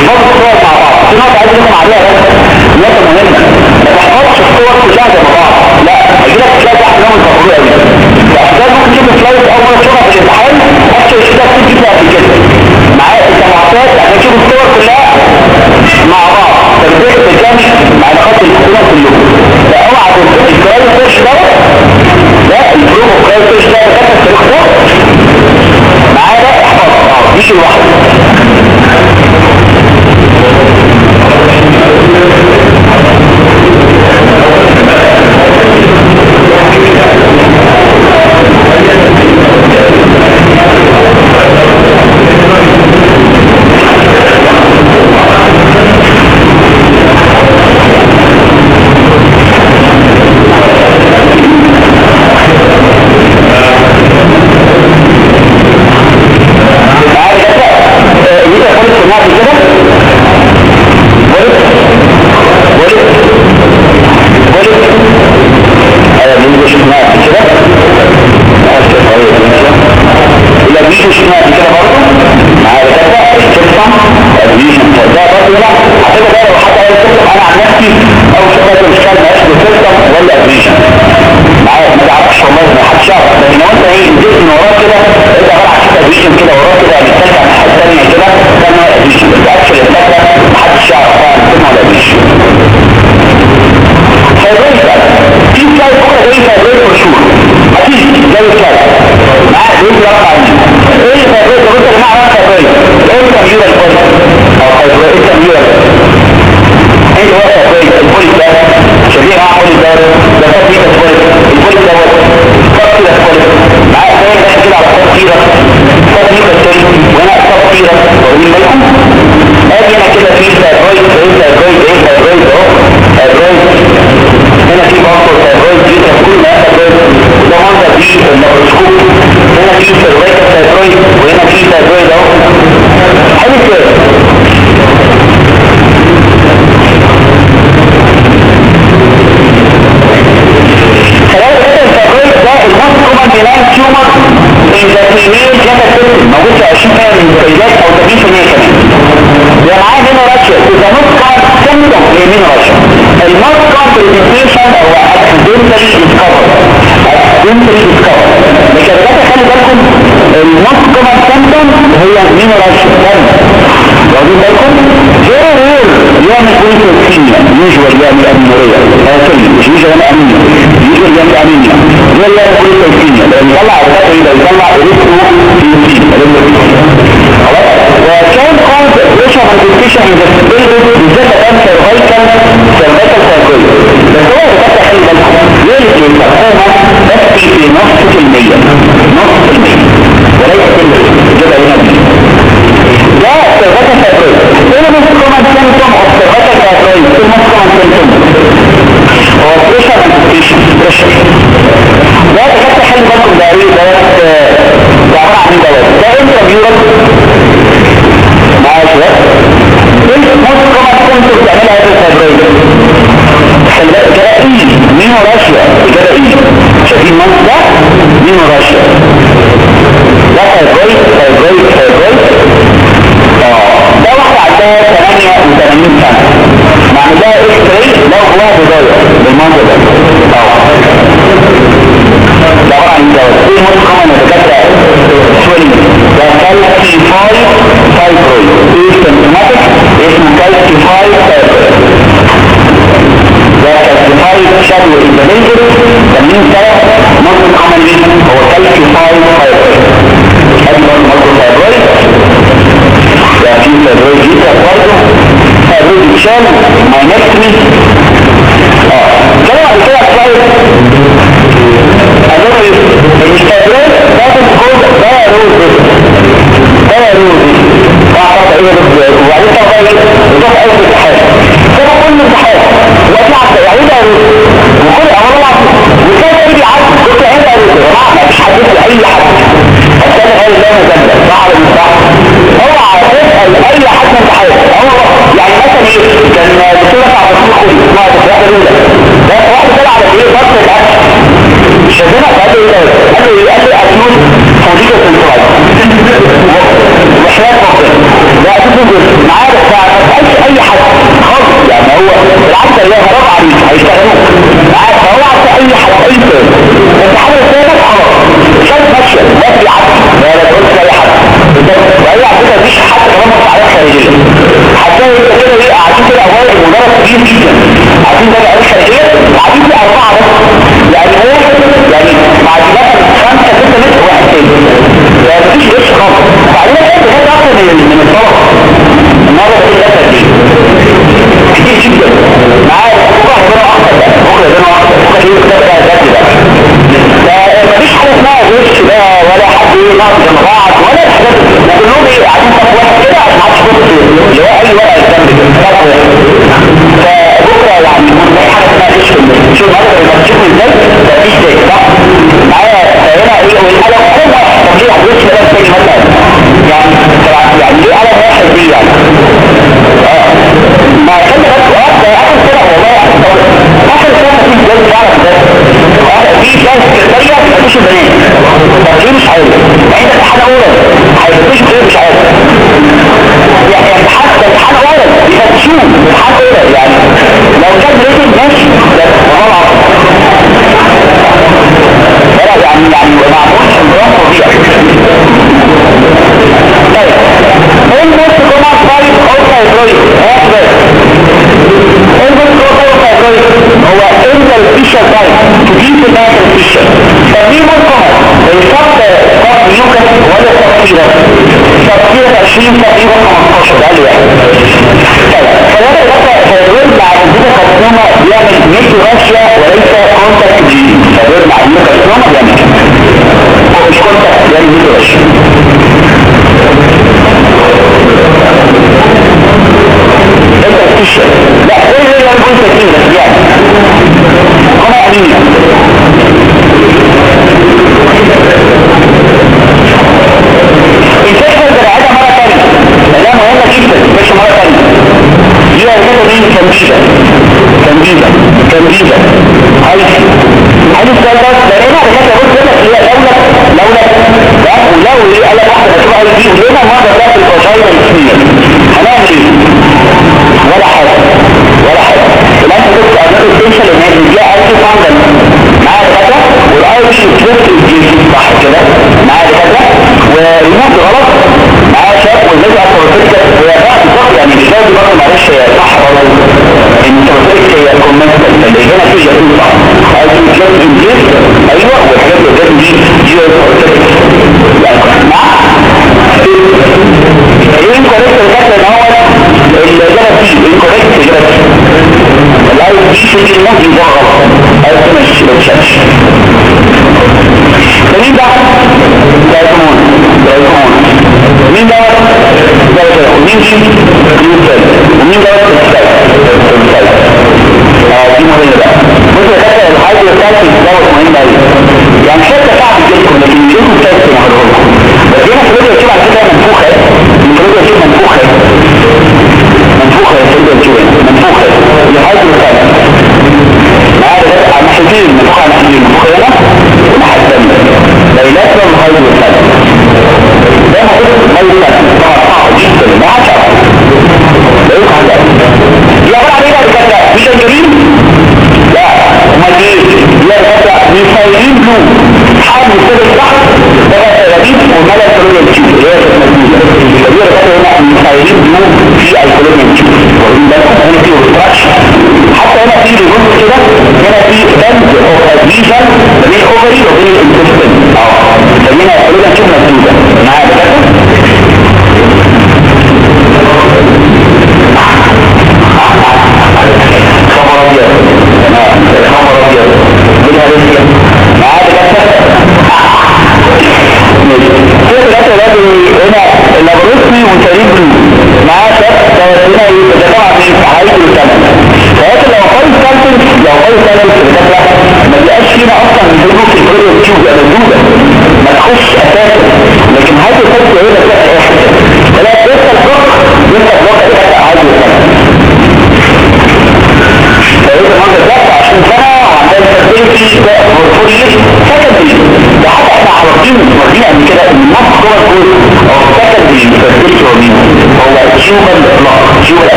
بيحفظوا الصور في نقطه عايز أقول عليها بس نقطه مهمه ما تحفظش الصور كلها زي بعض لا هيجي لك سلايد واحد منهم مفروض قوي فاحتاج ممكن اول مره تشوفها في الامتحان أكتر كده كتير جدا قبل كده معايا انت معتاد عشان تشوف الصور كلها مع بعض الجامع مع الخط الحكومة كلهم لا اوعى الكرايم سيرش ده ده البرومو كرايم سيرش ده ده التاريخ ده معاه ده احفظ يجي لوحده يعمل كل توكسينيا يجوى يعمل أمنورية توكسينيا مش يجوى أمنية يجوى يعمل أمنية غير يعمل كل توكسينيا لأن يطلع الغطر إذا يطلع رسمه في يمسين وكان قد رشا كونتكتيشن انفستيجيتد بالذات الآن سيرفايكال سيرفايكال سيرفايكال بس هو الفتح حين يرد للسرطانة بس نص في المية نص في المية وليس كل الجبل هنا ده سيرفايكال تغير معايا شباب إيه مصر كنت بتعملها في الفبراير جرائيل مين ورشيا جرائيل شايفين مصر ده مين ورشيا ده فبراير فبراير فبراير ده واحدة عندها 88 سنة. معنى ده إكس ده جواها بضايع بالمنظر كالسيفاي فايبرويد إيه ولا يوزي واعتقد إيه بالزيادة وبعدين طبعا يضاف اي امتحان كده كل امتحان واطلع عيد قريب وكل اول العب وكان قريب العب كنت عيد قريب وراح ما فيش حديث لاي حد حتى أنا قال لا مجدد بعد المصح اوعى تسال اي حد امتحان اوعى يعني مثلا إيه كان دكتور عبد الرحمن خليل اسمها دكتور الاولى ده واحد طلع على إيه فتره الاكل شدنا فقال له إيه قال له إيه قال له اسيوط فوزيته في الفرع جوجل ما تسالش أي حد خالص يعني هو بالعكس هرب عليك هيشتغلوك معاه فهو عارف اي حد اي سؤال بس حاجة قدامك خلاص شايف ماشيه ما في حد لا لا تقولش لاي حد وهي على فكره مفيش حد كمان خارجيه هتلاقي انت كده إيه كده اوائل مدرس كبير جدا قاعدين مصاريف خارجيه قاعدين في اربعه بس يعني هو يعني مثلا خمسه سته متر واحد تاني يعني مفيش قرش خالص بعدين انت كده أكتر من الطلبة. مرض الأسد. دي كتير جدا معاه بكره ده اخضر بكره ده bir şey var. Bugün de ben de bir şey. o bir bakmam. Ve ufak da ufak bir yukarı var ya satıyla. Satıyla da şimdi ufak bir é Koşu geliyor. Evet. Sonra da bakma. Sonra da bakma. Bu da katılma. Yani ne ki Rusya. Ve ise kontak gibi.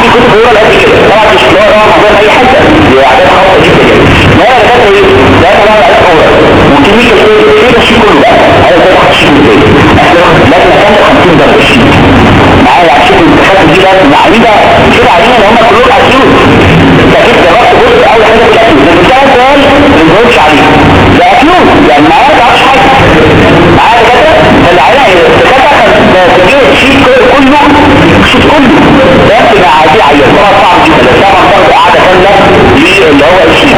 عندي كتب هو قد كده طبعا مش اللي هو طبعا اي حتة دي عادات خاصه جدا ما أنا ده إيه ده طبعا عادات هو وكمية الكتب إيه ده شيء كله بقى أنا ده باخد شيء من إيه إحنا لازم كان 50 درجه شيء معايا عشان الامتحانات دي بقى معيده كده عارفين ان هم كلهم أكيد تاكيد ده بص اول حاجة بتاعتي ده بتاع سؤال ما بنقولش عليه ده أكيد يعني معايا ما تعرفش حاجة معايا كده اللي عليها كده كله شوف كله فكرة عادية عيطتها صعب جدا بس طبعا قاعدة كاملة للي هو الشيء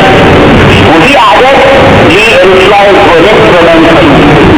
وفي اعداد للسلايد والانسترومنت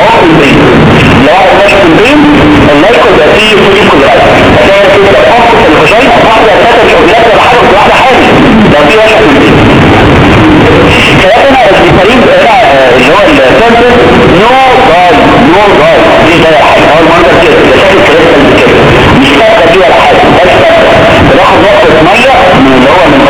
هو كومبين لو واحد ماشي كومبين الناس ده فيه فيه كولايت هتلاقي كده خط في الفجاينا واحدة ثلاثة شغلات ولا حاجة واحدة حامل ده في واحد كومبين كلامنا الفريق بتاع اللي هو السنتر نو جاي نو جاي دي ده حاجة هو المنظر كده ده شكل كريستال كده مش فاكره دي ولا حاجة بس بناخد نقطه ميه من اللي هو من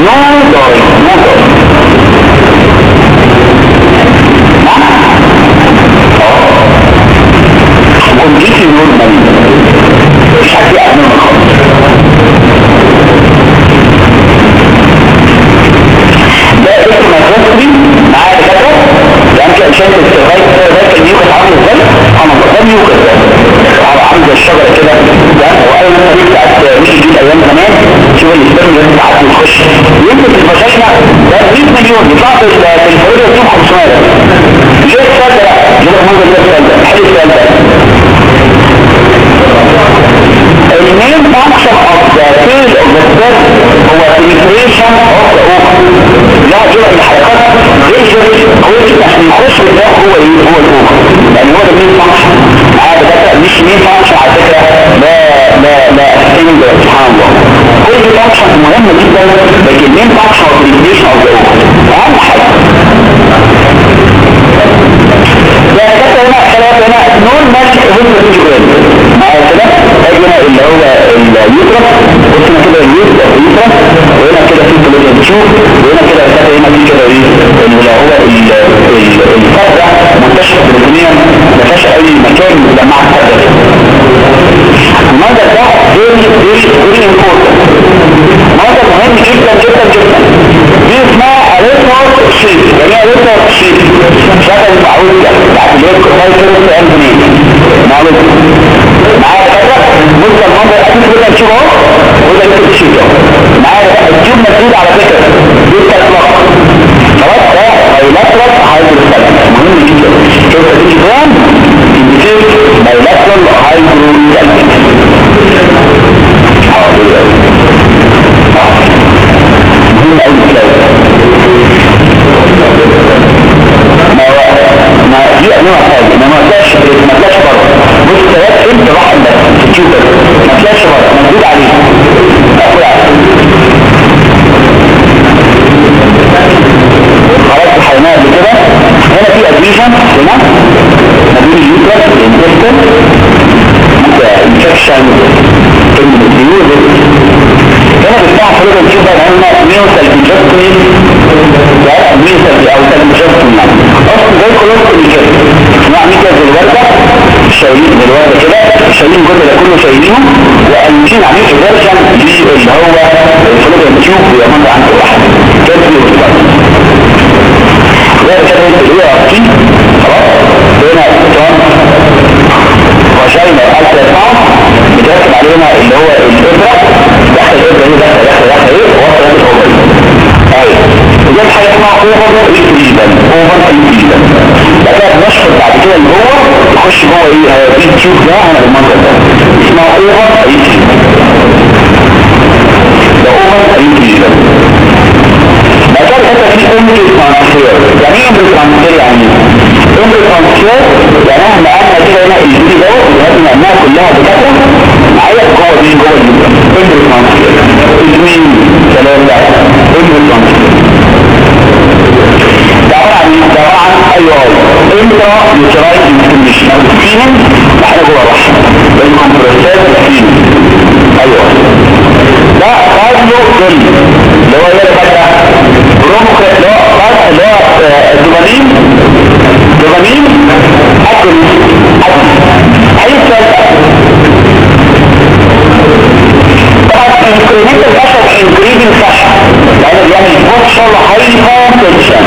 no doy, no doy. إحنا بدنا نشوف اهو وده انت بتشوف معايا بقى الجملة على فكرة. دي الاطلاق خلاص ده bilateral hydrosalpinx مهم جدا. كيف تيجي جرام تديك bilateral hydrosalpinx مهم قوي مبينينه وقالين عليه فيرجن اللي هو الفلوجن تيوب ويعمل عن كل واحد كده غير كده اللي هو في هنا الكتاب وشاينا الأسرة بتركب علينا اللي هو الإبرة داخل الإبرة هي داخل داخل داخل إيه وصل هذه الأوبرة أيوه وجاب حاجة اسمها أوفر انفيجن أوفر انفيجن بقى بنشفط بعد كده اللي هو يخش جوه إيه؟ هيبقى التيوب ده على المنطقة ده. ما اوفر اي شيء ده اوفر اي شيء ده كان في أمر ترانسفير يعني إيه أمر يعني أمر ترانسفير يعني إحنا كلها بكثره معايا القوه دي جوه الجديد أمر ترانسفير اثنين ثلاثة أمر ترانسفير طبعا أيوه انت يوترايز انفلاميشن أو سيمن إحنا جوه الكمبرسات السين ده قد له اللي هو إيه بقى برونك اللي هو قد دوبامين اكل اكل اي سؤال طبعا انكريمنت الاسد انكريمنت صح لأنه بيعمل بوتشر هايبر تنشن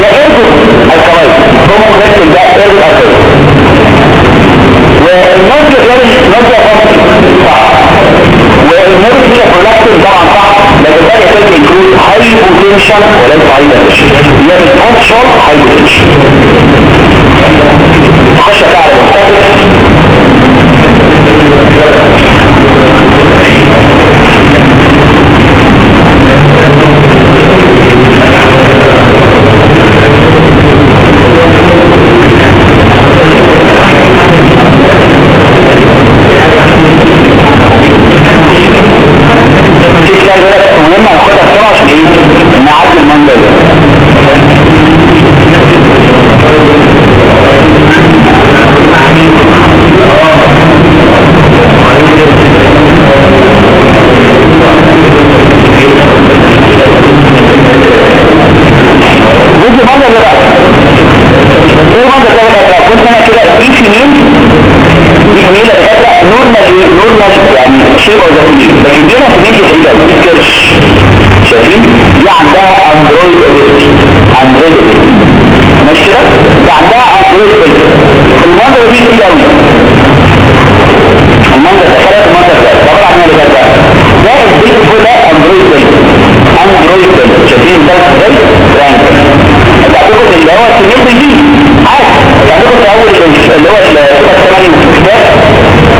ده ارجو الكرايب برونك ده ارجو الكرايب المرض غير المرض صح والامور دي كلها طبعا صح؟ لكن ده يحتاج يكون هاي بوتنشال وليس هاي دانش يعني بوتنشال هاي بوتنشال خش تعرف في كتاب بقى مهم عشان إيه نعدي المنظر ده بص المنظر ده بقى إيه المنظر ده بقى كنت أنا كده في يمين دي جميلة بقى نورمال نورمال شيء وزنين لكن دي مصدين كتير ما تذكرش شايفين؟ يعني دي عندها أندرويد اوبيتي أندرويد اوبيتي ماشي كده؟ يعني دي عندها أندرويد اوبيتي المنظر دي كتير قوي المنظر ده ثلاث منظر ده. طبعا إحنا اللي إيه كده ده البيت كله أندرويد اوبيتي أندرويد اوبيتي شايفين ده؟ إزاي؟ رانك هتاخد اللي هو سنين دي عارف يعني هتاخد اول اللي هو الثمانية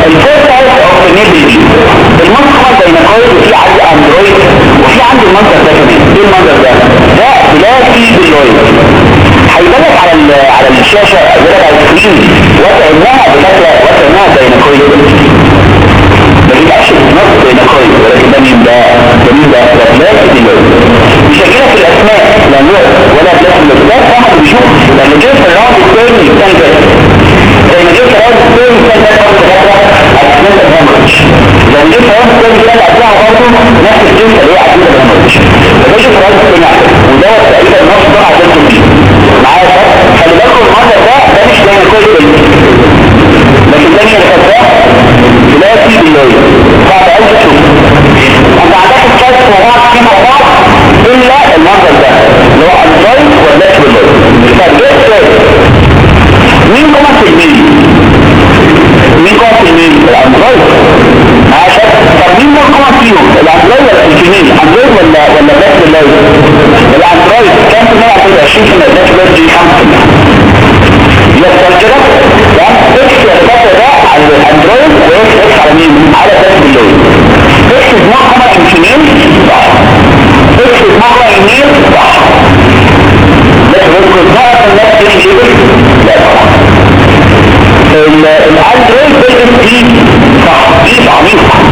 الفيرست اوف نيبل دي موبايل وفي عندي اندرويد وفي عندي المنظر ده كمان. إيه المنظر ده؟ ده بلاقي باللويد هيبان على على الشاشة هيبان على السكرين. وكانها بشكل وكانها ديناكويد ما يبقاش نص ديناكويد ولكن ده مين ده ده مين ده ده بلاقي باللويد مش هجيلك في الأسماء لا نوع ولا بلاقي باللويد ده واحد بيشوف. لما جيت الراوند الثاني الثاني والليل فوق كل كان قبلها برضه نفس الجنس اللي هي عديدة من المرش فبيجي في رأس الدنيا ودوت تقريبا نفس ده عددته بيه معايا صح؟ خلي بالكم المرض ده ده مش دايما كل كلمة لكن ده مش الفتاة ثلاثي بالليل صعب قوي تشوفه انت عندك الكاس وبعض في بعض الا المنظر ده اللي هو الجاي والناس بالليل فالجاي الثالث مين قوة التجميل؟ مين قوة التجميل؟ الأمراض مين مرقوع فيهم العقلية الكمين عندهم ولا ولا بس اللايف العقلية كام في مئة في العشرين في مئة بس دي خمسة يستنجرب يعني إكس يرتفع ده على الاندرويد واكس إكس على مين؟ على بس اللايف إكس دماغها يمكنين صح. إكس دماغها يمين صح. لكن ممكن تعرف الناس تيجي لا طبعا الاندرويد بيجي صح. دي عميقه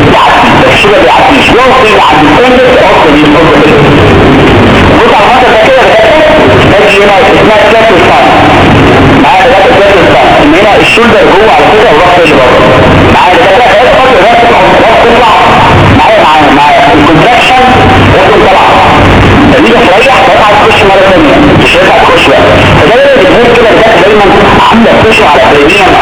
على الشولدر جوه على كده والراس اللي معايا معايا معايا معايا الكونتراكشن لازم طلع فدي بتريح بقى تخش مره ثانية مش هينفع تخش بقى فده اللي كده دايما عامله تخش على بريميوم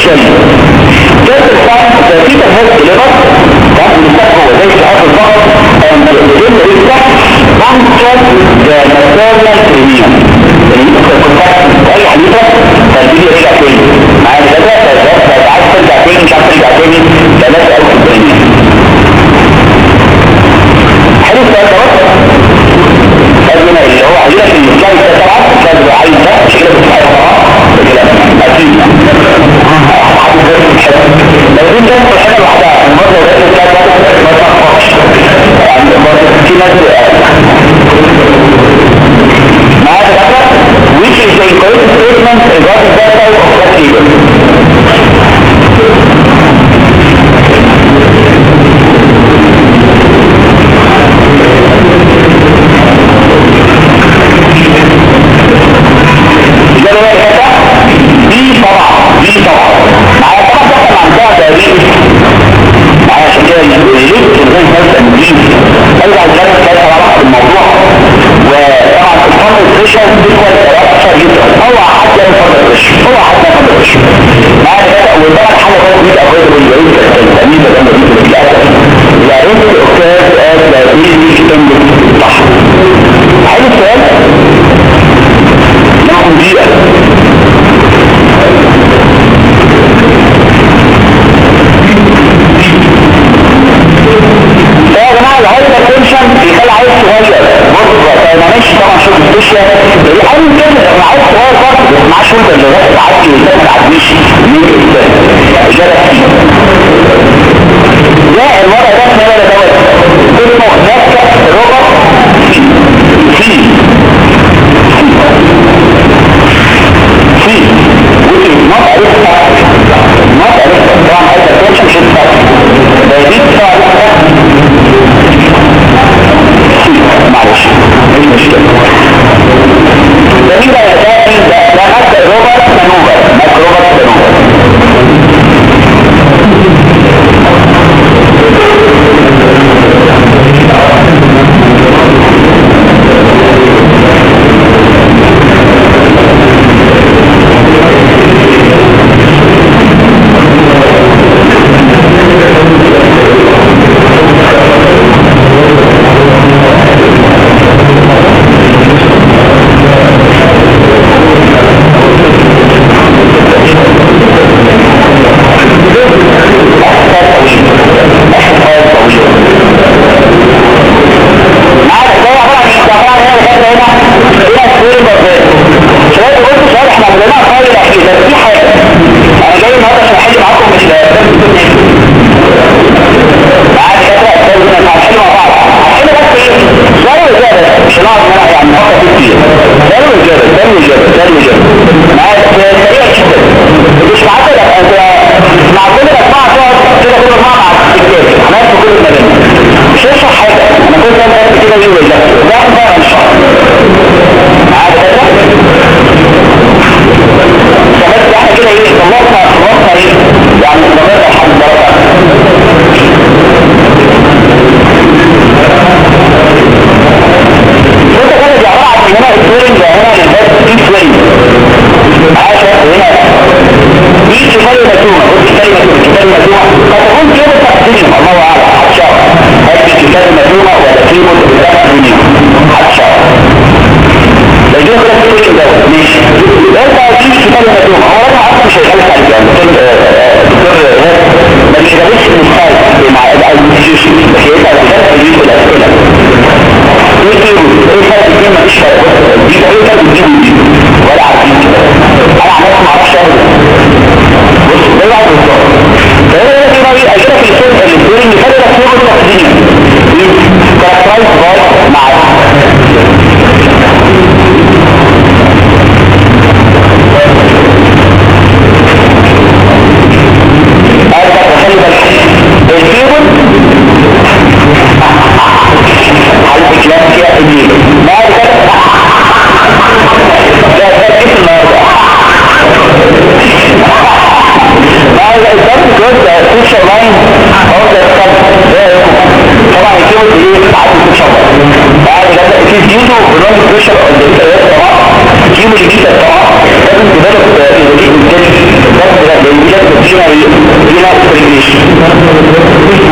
الشم كسر الفم ففي تمهيد الليفر بعد الانسان هو زي شعار الضغط and the limb is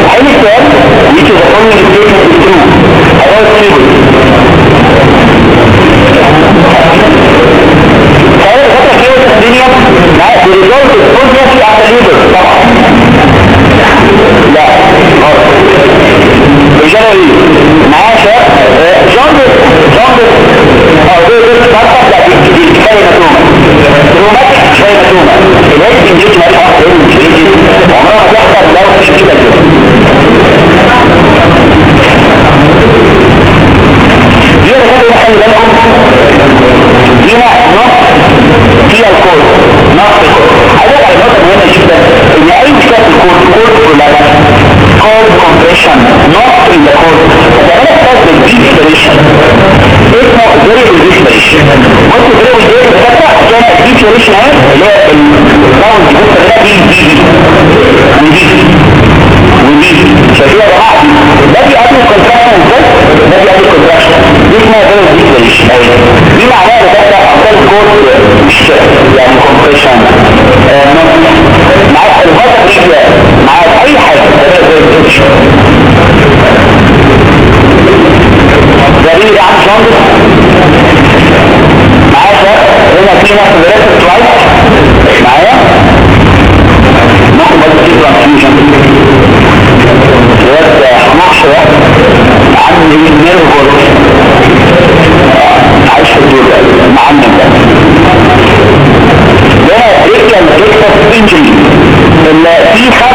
Hayır, niçin? Niçin? Onun için اوبريشن معاك الغطا رجلة معاك أي حاجة. جميل يا عم شاندر هنا في ناس ريكتس انجري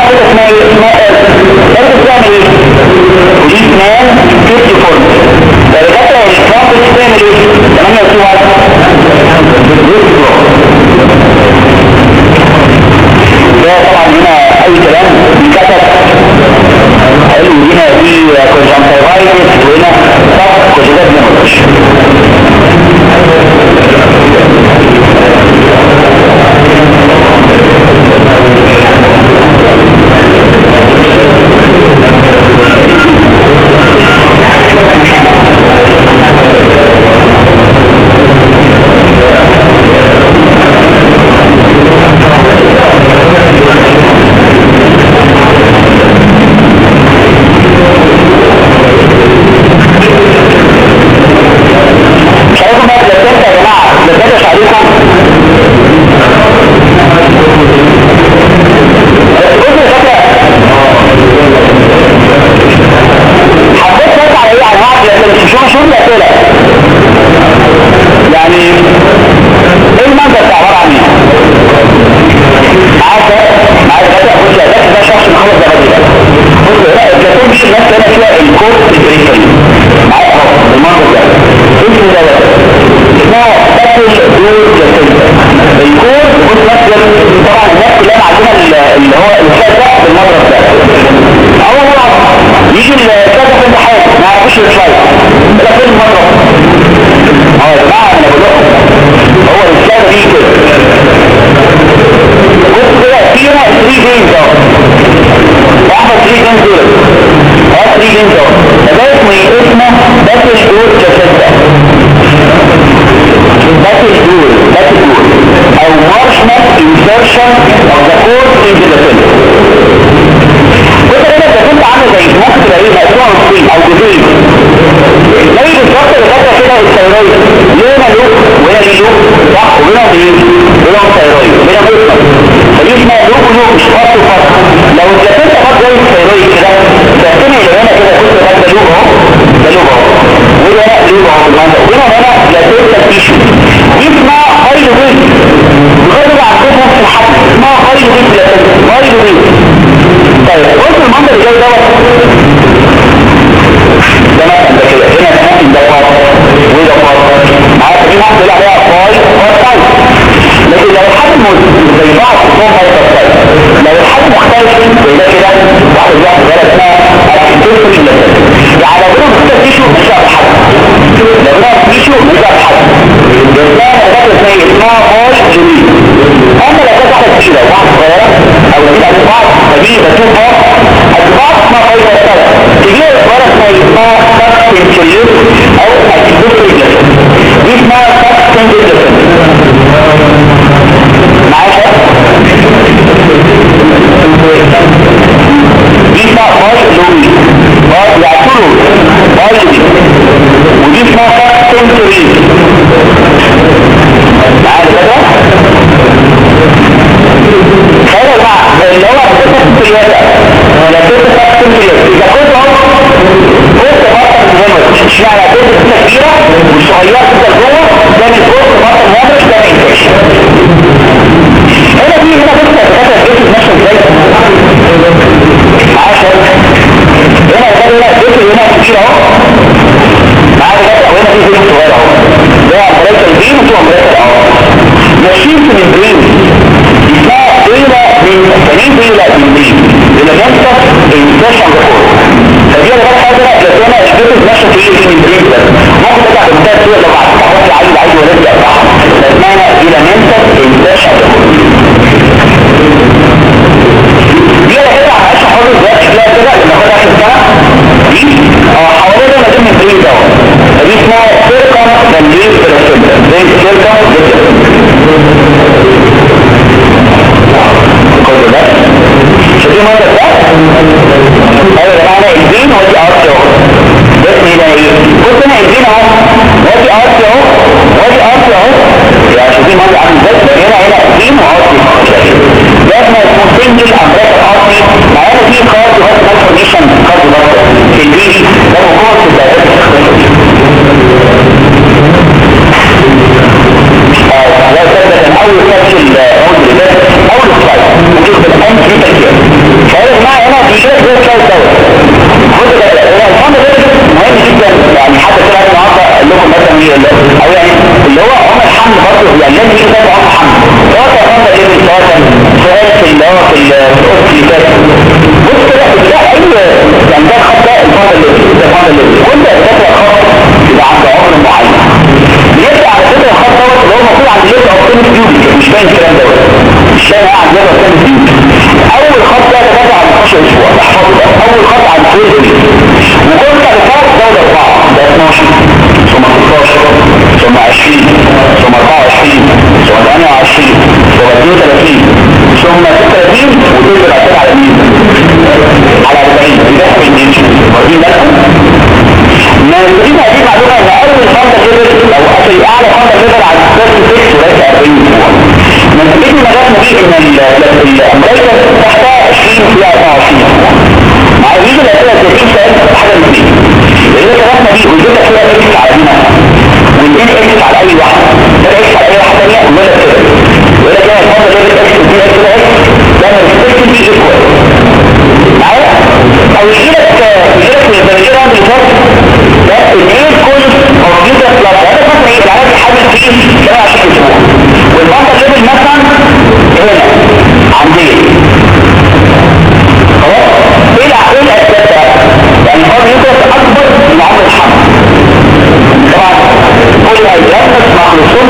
Bajo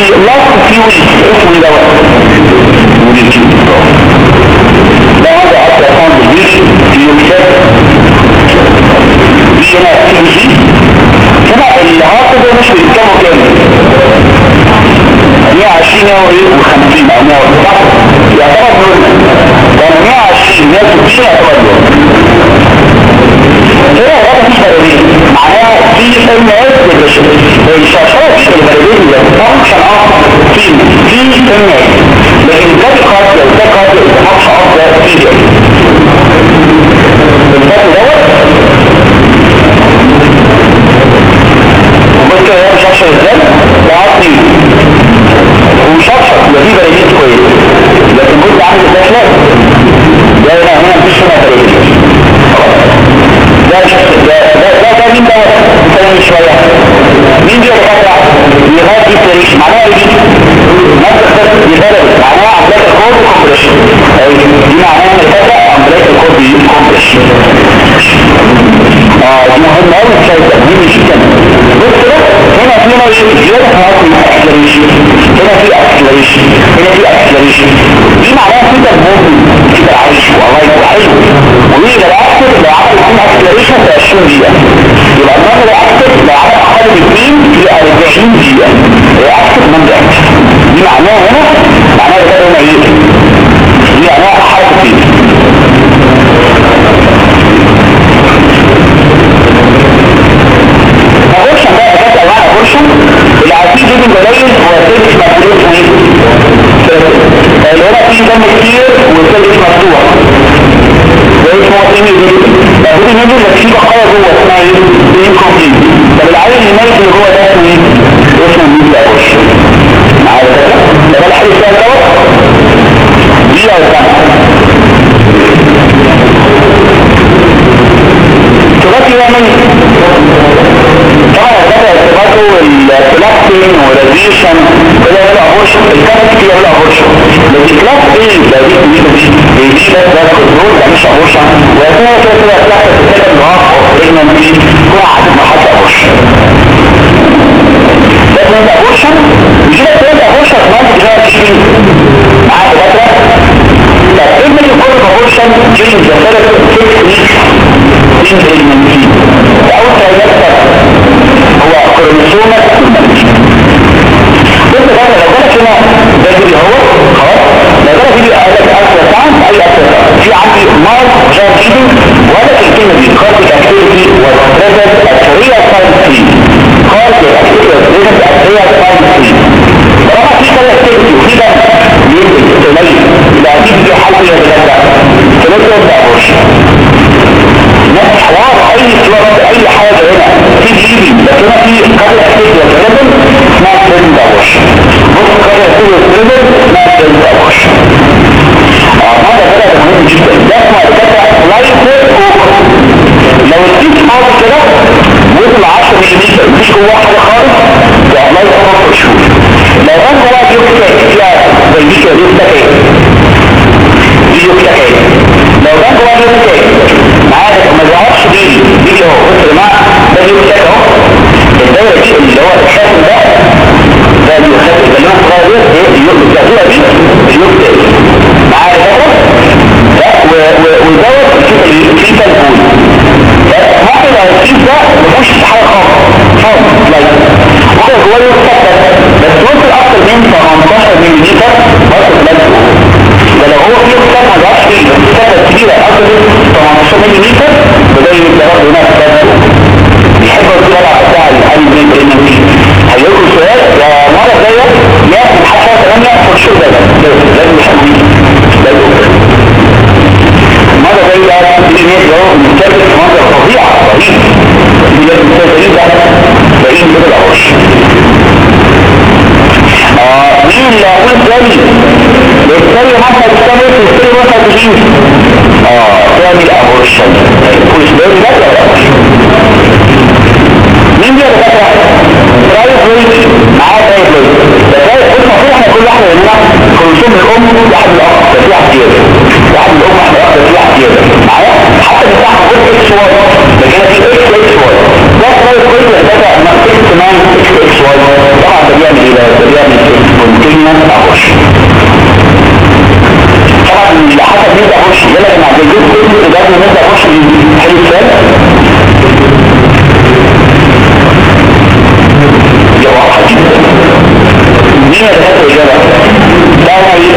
we lost a few weeks, if we que la recherche هنا دي معناها فيتال موفمنت فيتال عايش والله يبقى حلو ومين لو عمل يكون في 40 دقيقه أكتر من دي معناها هنا معناها ده هنا دي معناها حركه فيتال في بقايا جوه اسمها إيه؟ انكمبليت طب العين الميت اللي جوه ده اسمه إيه؟ اسمه ميت لاكوش معايا كده؟ ده الحاجة فيها دوت دي أو سنه تبقى يعمل طبعا ده اثباته السلاكتنج والريزيشن كده ولا ابوش الكاست كده ولا ابوش الكلاس A لو دي كوميشن دي دي ده ده كنترول ده مش ابوشن وكده كده كده الكلاس بتتكلم ان هو بريجنان دي كلها هتبقى حاجة ابوشن ده كده ابوشن مش ده مارك جاكسون ولا في الكلمة دي كارتيك اكتيفيتي والبريزنت اكتوريا سايد سي كارتيك اكتيفيتي والبريزنت اكتوريا سايد سي طبعا في كده اكتيفيتي وفي ده بيبقى قليل يبقى أكيد في حالة يا بلاد ثلاثة وابدا ابوش نفس حوار اي سلوت اي حاجة هنا في جيبي لكن هنا في قبل اكتيفيتي والبريزنت اسمها بريزنت ابوش بص قبل اكتيفيتي والبريزنت اسمها بريزنت ابوش لو الكيس فاضي كده وصل 10 ملم مش جواه حاجة خالص ده الله يحفظه شوف لو انت بقى جبت فيها زي دي كده كتير معايا حتى بتاع كل إكس واي بجد دي إكس إكس ده سبب إكس مان طبعا ده بيعمل إيه ده بيعمل كونتينوس ابوش طبعا اللي حسب مين ابوش ده لما بيجيب كل ده من مين حلو الكلام مين اللي هات الاجابه؟ أنا إيه؟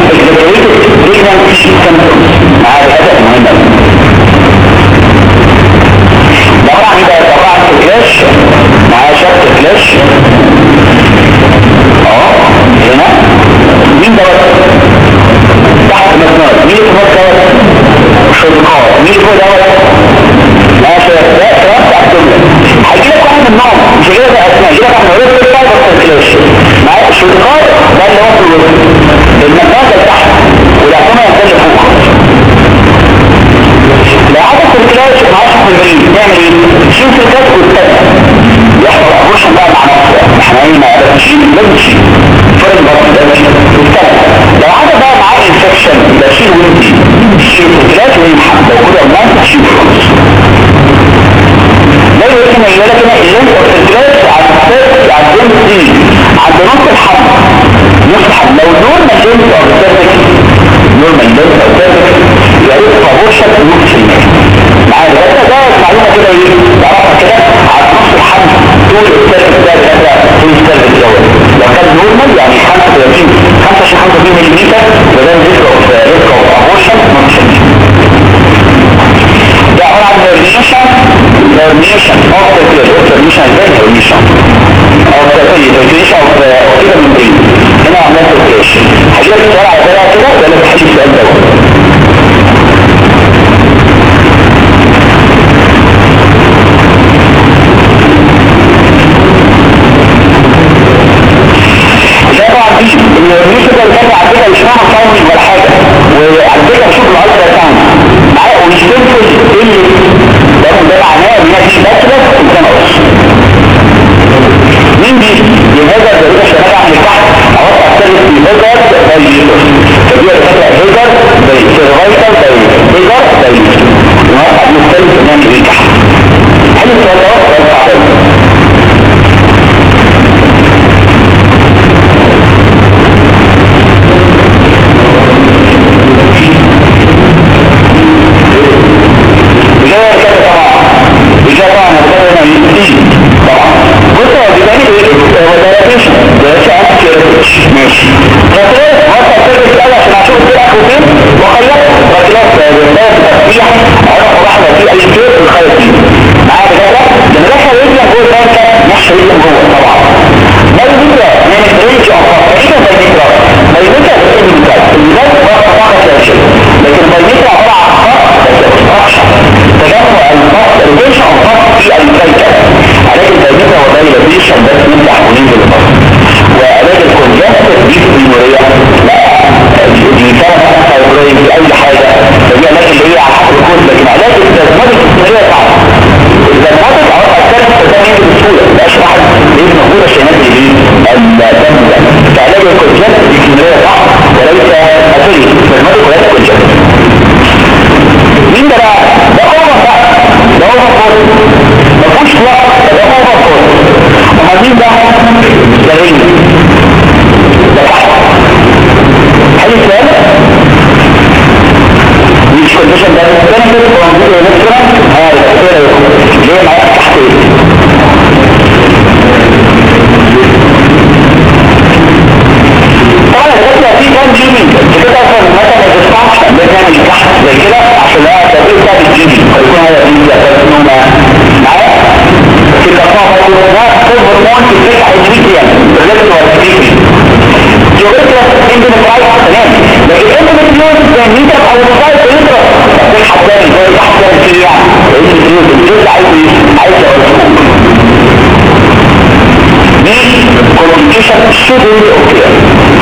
ثيوري اوف كير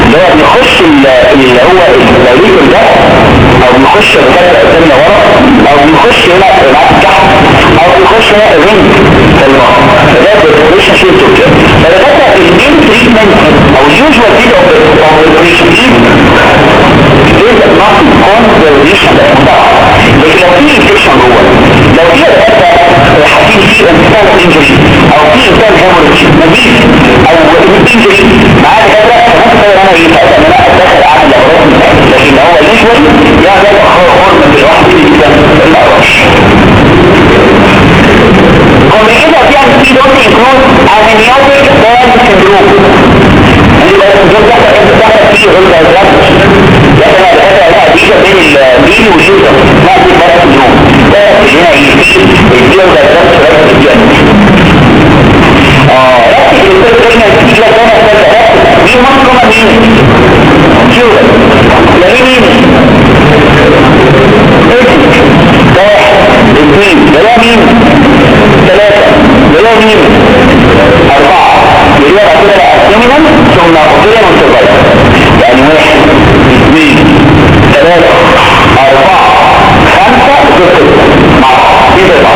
اللي هو بنخش اللي هو الدايليتور ده أو بنخش الجدل قدامنا ورا أو بنخش هنا تحت أو بنخش هنا الرينج في المخ فده ريليشن شيب تو كير فده المين تريتمنت أو اليوجوال دي اوف is not on the relation لكن لو في انفكشن جوه لو في حكيم في انسان انجري أو في انسان هيموريجي مبيت أو انجري بعد كده ممكن أنا إيه أنا اتدخل على الاوراق لكن هو يشوي يعني اخر خالص بالواحد جدا الاوراق قبل كده في عن في دوت انكلود امنيوتيك بان سندروم السندروم ده بتحصل فيه غلطه الربط لكن الحاجة لها نتيجه بين البين واليوزر لا دي بان سندروم ده هنا إيه الديو ده الربط ربط الديو آه ربط الديو ده في منطقة مين واحد اثنين يلا مين ثلاثة يلا مين أربعة يلا رسولة أسلمنا ثم رسولة منتظرة يعني واحد اثنين ثلاثة أربعة خمسة ستة مع دي بقى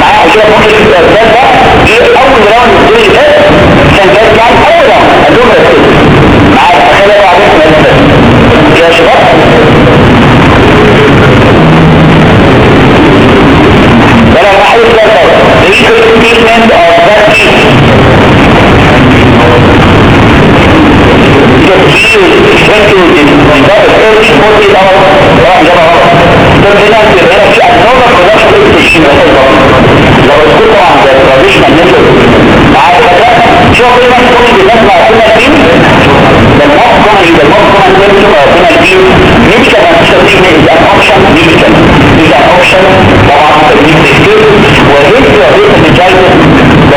معايا كده ممكن تبقى ده إيه اول راوند الدور اللي الصورة الجملة كده معايا تخيل بقى عليك مثلا يا شباب. فلو بحيث ده the statement of that is لو اسكتوا عن التراديشنال ميثود بعد شوف هنا كل الناس ربنا فين ده الموت كمان ده الموت كمان ده ربنا فين ميديكال انسبشن از ان اوبشن ميديكال از ان اوبشن طبعا الدكتور وهيت وهيت بتجاوز ده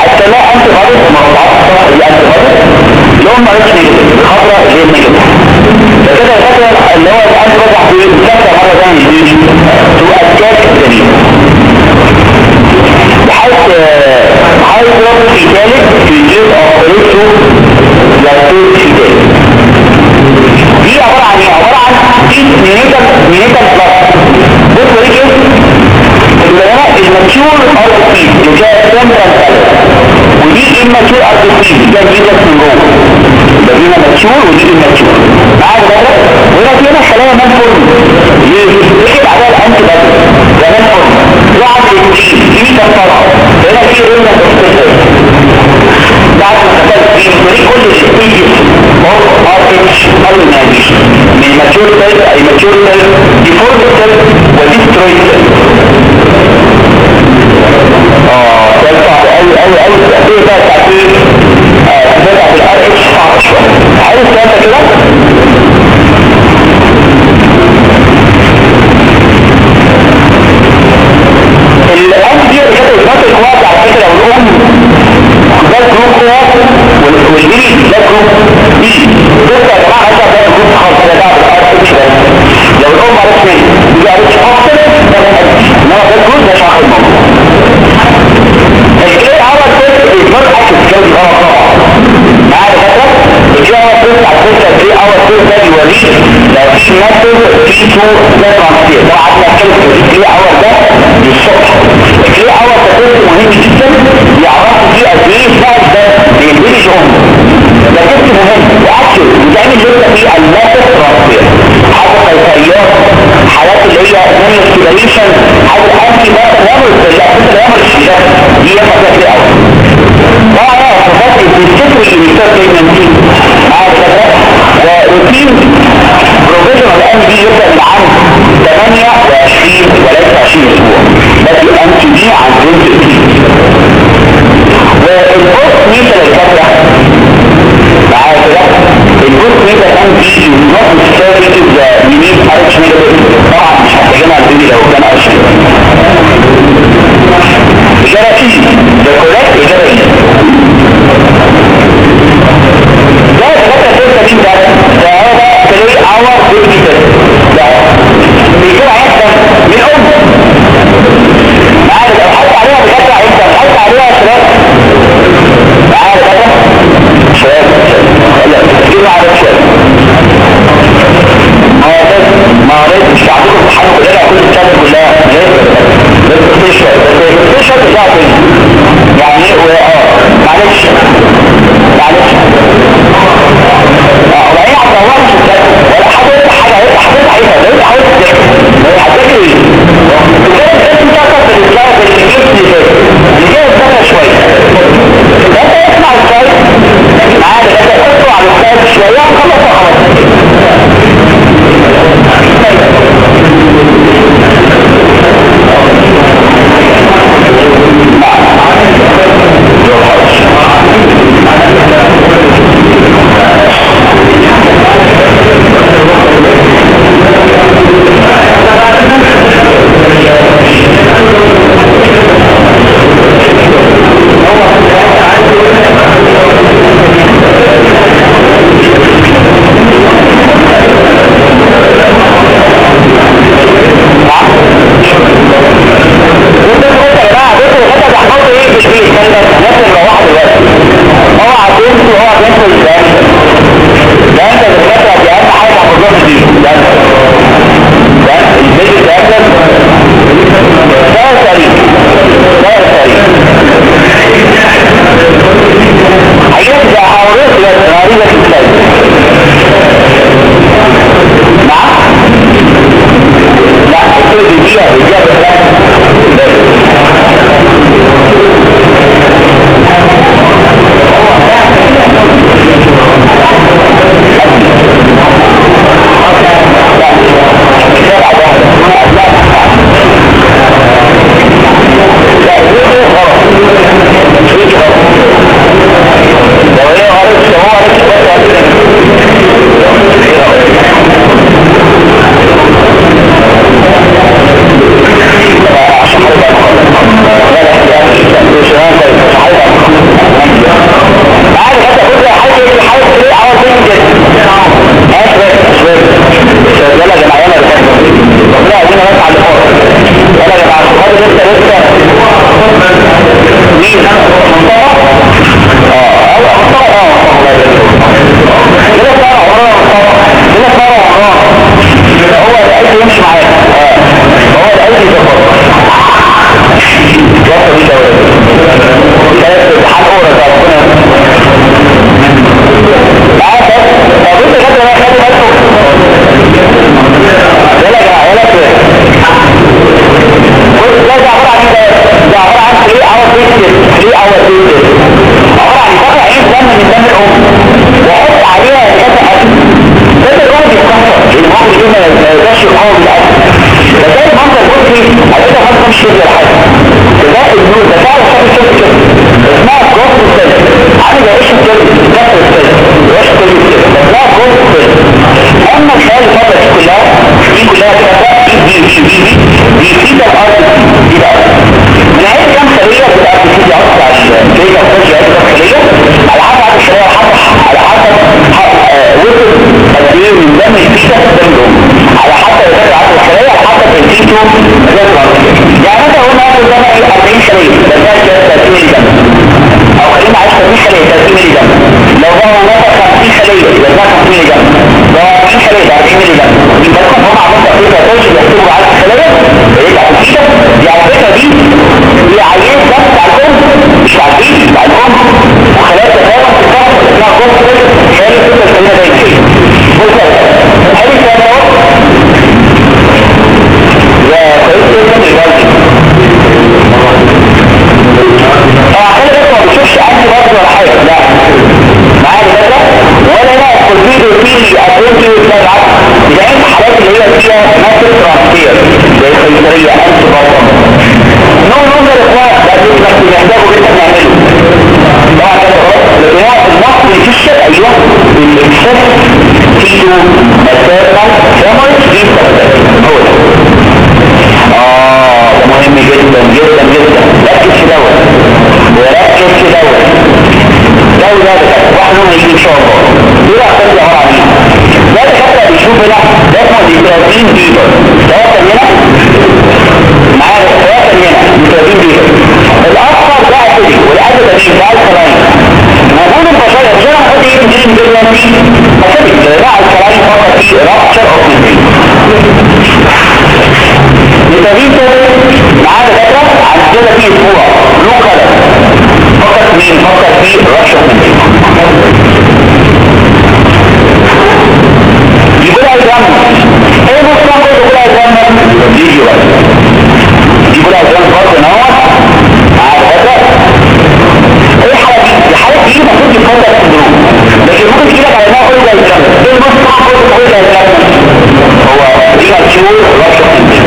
حتى لا أنت غلط وما وضعتش صح اللي انت غلط لو ما عرفش immature are deceived they are Jesus من جوه ده هنا mature ودي immature معايا بقى؟ هنا في هنا خلايا مان فورم يتكتب عليها الانتي بادي ده مان فورم واحد يتكتب دي كفارة. هنا في رينا بروسيسور بعد ما كتبت دي بنوريك كل الستيجز اوف ار اتش المانيش من ماتيور سيل أي ماتيور سيل ديفورد سيل وديسترويد سيل آه. قوي قوي تأثير بقى تأثير آه، في الأرض صعب شوية عايز تلاته كده؟ لو اسمته في تو ده ترانسفير ده قعدنا نتكلم في الكلي اور ده للصبح الكلي اور ده كنت مهم جدا يعرفوا فيه قد إيه الفرق ده بين الفيج اون ده كنت مهم واكشن بتعمل لسه في الماتر ترانسفير حاجة قيصريات حالات اللي هي نون سيبريشن حاجة انتي ماتر نمرز اللي أساسا نمرز دي هي فتره الأول بقى بقى فتره الكتر اللي بتاعت الروتين بروفيشنال ام دي يبدأ من عام 28 و 23 أسبوع. بس في ام تي دي عن جزء والبوست ميتا للكافيه معايا كده؟ البوست ميتا ام يو نوت سيرفيس يونيك ارش طبعا مش هتجمع الفيديو لو كان ارش جراثيم ده كوريكت جراثيم that wherever they قوي ده ده şartçı olur, başlatın.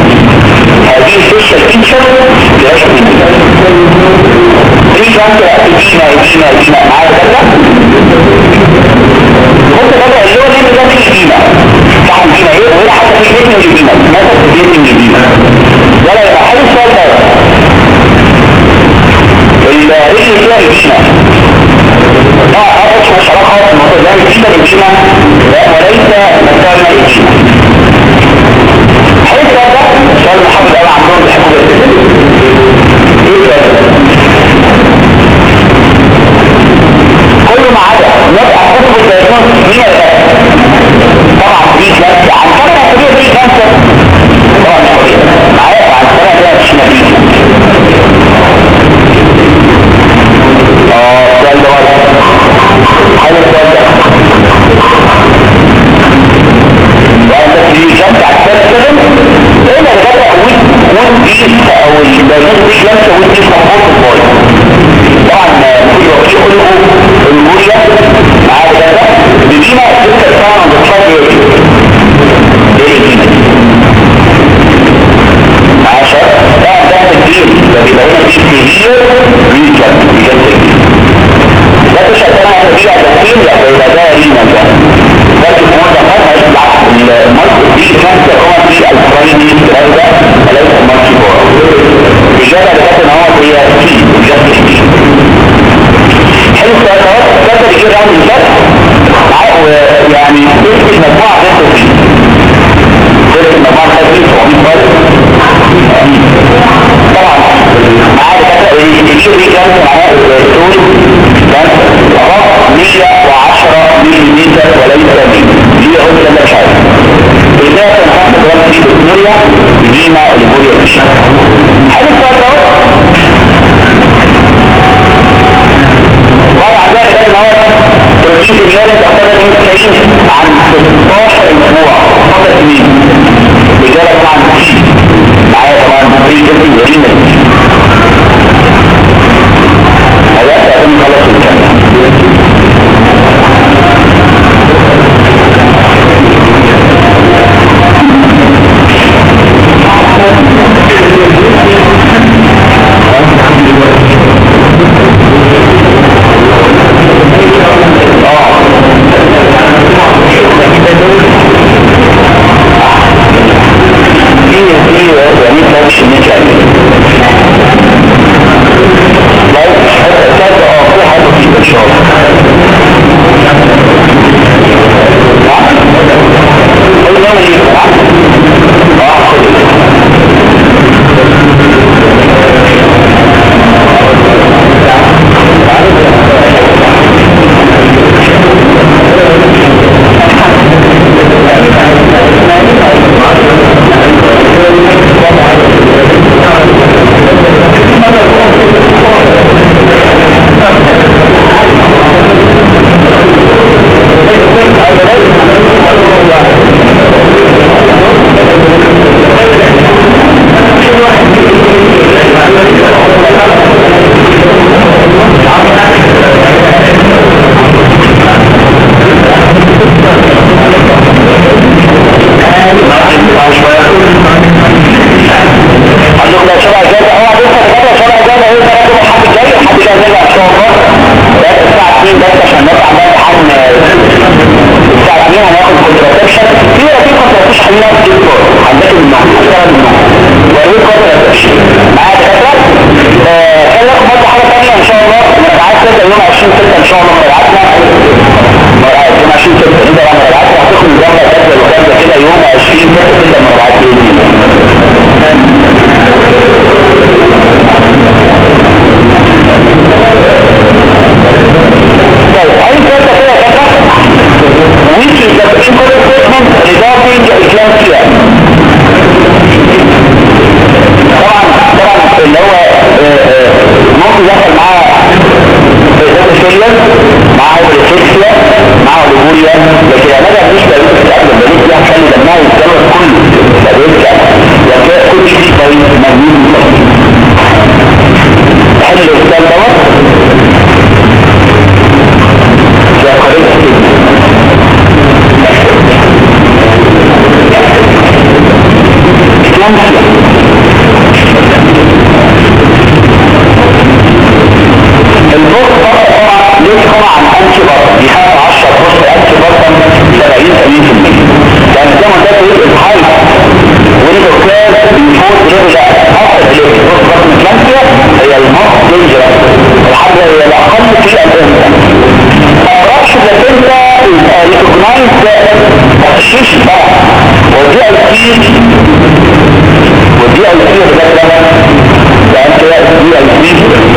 means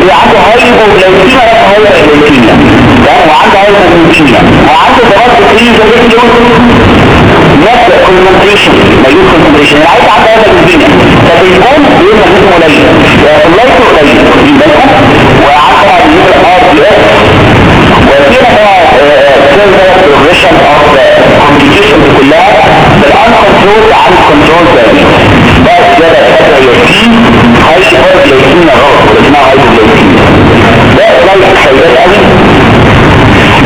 عنده هايبوجلايكيميا هايبوجلايكيميا تمام وعنده هايبوجلايكيميا وعنده ضغط في نفس الكونسنتريشن مليون كونسنتريشن يعني عايز عنده هايبوجلايكيميا فبيكون بيبقى جسمه قليل اللايكو قليل يبقى وعنده ار دي اس وفيها بقى سيرفر بروجريشن اوف كومبليكيشن كلها بالان كنترول عن كنترول تاني بقى كده عايز غلط جايزين غلط ولكنها عايز جايزين ده قليل سيدات قوي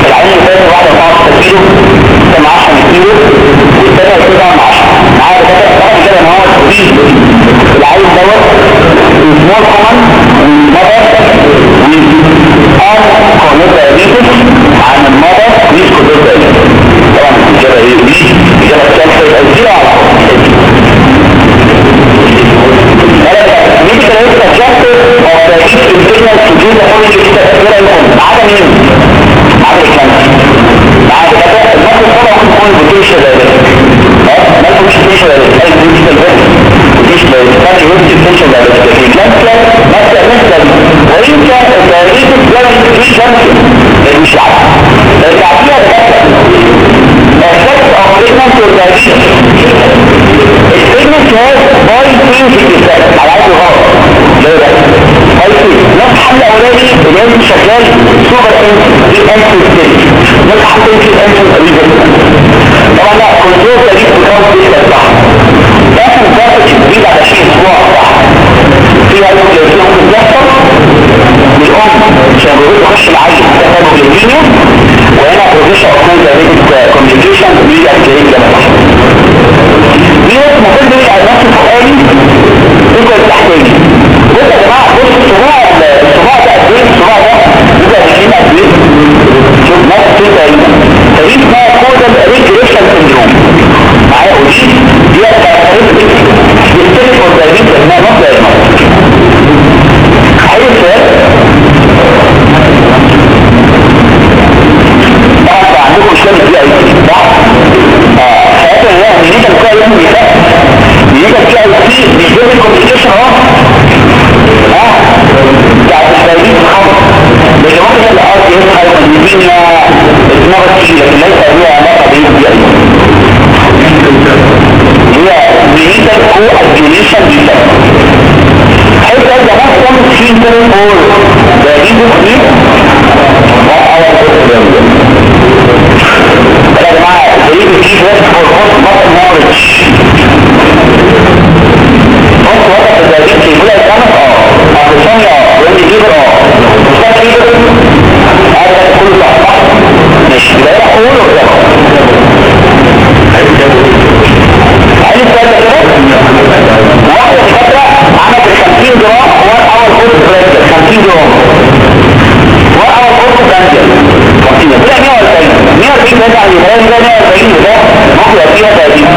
العين الثاني واحدة بتاعة 6 كان معاه 50 كيلو والثانية كده مع 10 معاه دكاترة بتاعته كده إن هو طويل العين دوت small common mother with uncontrolled diabetes and mother with controlled diabetes طبعا الإجابة إيه؟ دي إجابة ثالثة الزيرو على is suggested of the heat signal to do the only step غير الأم عدم مين؟ عدم الكلام بعد كده النقل طبعا يكون بوتنشال ما يكونش بوتنشال الكلام بوتنشال بس بوتنشال الكلام يمكن بوتنشال بس لكن الكلام ما تقدر وإن كان التاريخ لا يمكن مش عارف ارجع فيها effect of treatment to the patient. Treatment has all things in effect. I like to hope. ليه اي نفس الحل الاولاني شغال سوبر انسل نفس حل انسل انسل ريزن لا كنترول تاريخ بكاوت بيسا صح لكن ضغط جديد على شيء أسبوع صح؟ فيها لو لو لو بتحصل بالام عشان وهنا بروفيشن اوف كونتريكت كوميونيكيشن بيجي على الجريك لما ناس مفروض بيجي على نفس الحقاني انت تحتاجي جماعة بص الصباع الصباع ده قد إيه الصباع ده يبقى بيجينا قد شوف نفس كده تقريبا تقريبا اسمها كودال ريجريشن سندروم معايا ودي دي كاركترستيك سبيسيفيك فور اسمها نوت دايجنوستيك حلو السؤال طبعا عندكم شوية دي اي صح آه فاكر هي ميزه بتاع يوم ميزه ميزه بتاع دي بيجيب الكوميونيكيشن اهو دي هايبرليبيميا اسمها كتير لكن ليس ليها علاقه بايه دي اي هي ميزه كو اديونيشن ميزه حيث أنت مصدر سينتر فور دليل خبير يا جماعة دليل كيف بس فور هوست بطن مورج هوست بطن الدليل كيف ولا يتعمل آه أخصاني آه وين يجيب آه ممكن يبقى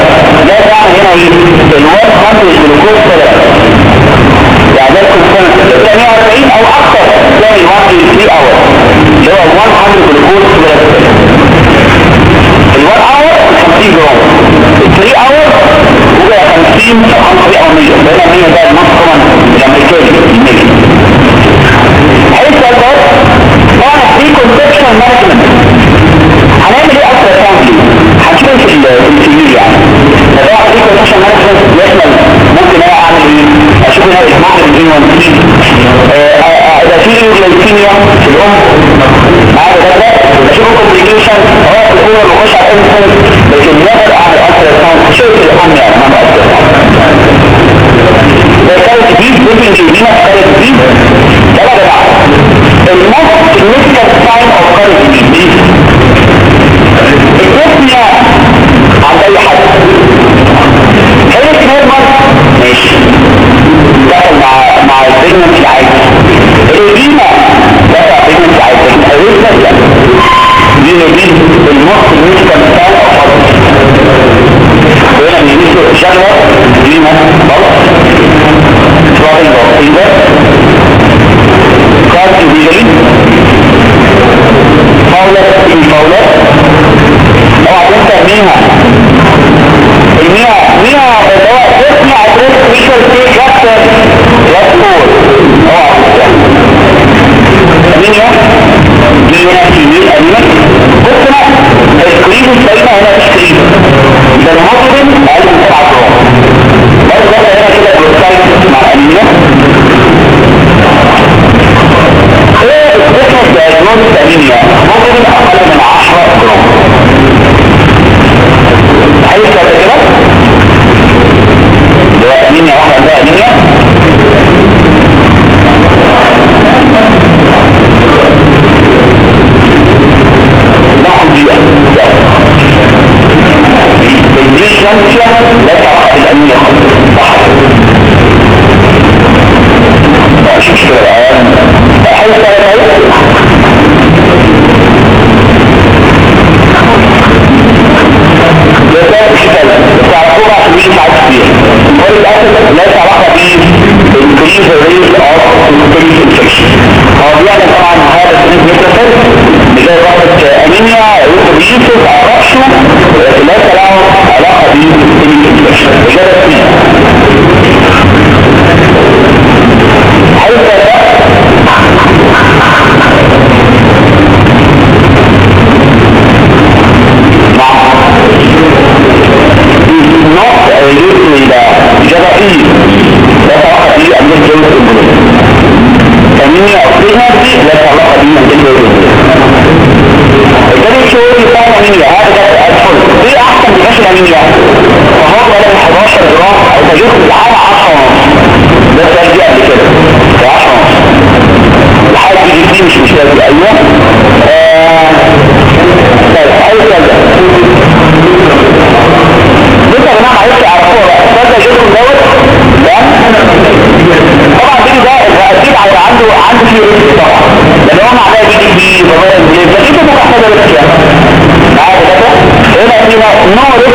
Scripture هنا فينا